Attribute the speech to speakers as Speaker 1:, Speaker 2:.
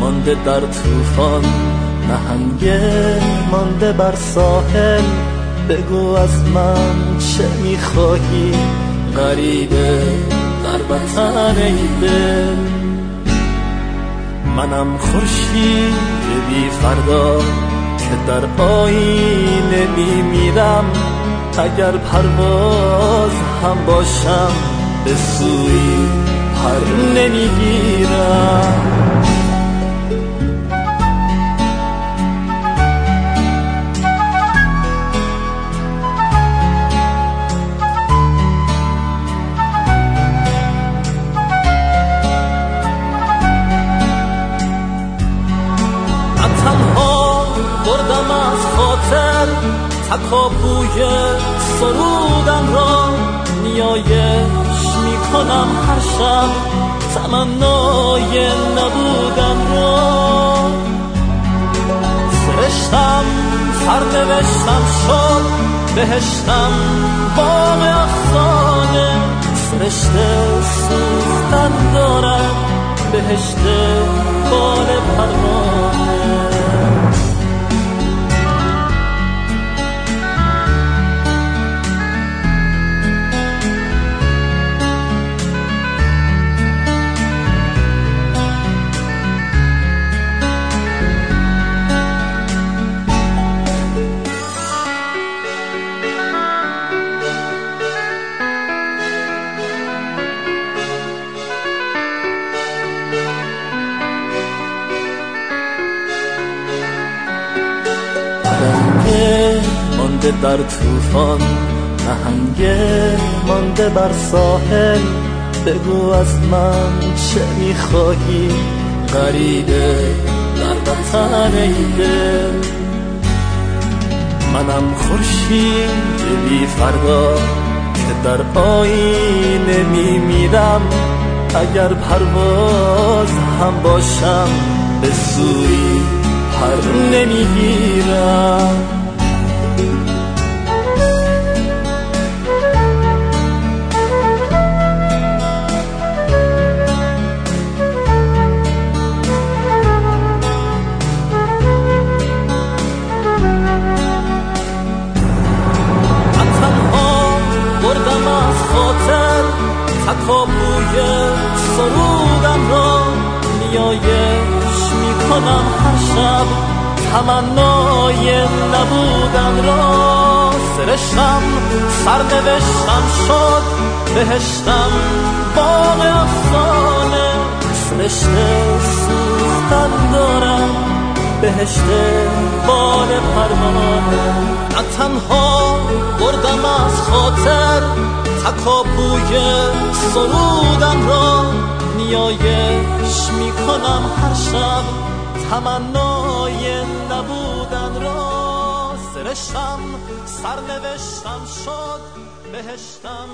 Speaker 1: مانده در طوفان نهنگه مانده بر ساحل. بگو از من چه می‌خواهی؟ غریبه در وطن ای منم خورشید بی فردا که در آینه میمیرم. اگر پرواز هم باشم به سوی پر نمی‌گیرم. تکاپوی سرودم را نیایش می‌کنم هر شب. تمنای نبودم را سرشتم سرنوشتم شد بهشتم باغ افسانه. سرشته سوختن دارم بهشت بال پروانه. مانده در طوفان نهنگه مانده بر ساحل. بگو از من چه می‌خواهی؟ غریبه در وطن دل منم خورشید بی فردا که در آینه میمیرم. اگر پرواز هم باشم به سوی پر نمی‌گیرم. تکابوی سرودم را نیایش می‌کنم هر شب. تمنای نبودن را سرشم سرنوشتم شد بهشتم باغ افسانه سرشته سوختن دارم. بهشت بال پروانه. نه تنها بردم از خاطر تکابوی سرودم را نیایش می‌کنم هر شب. تمنای نبودن را سرشم سرنوشتم شد بهشتم.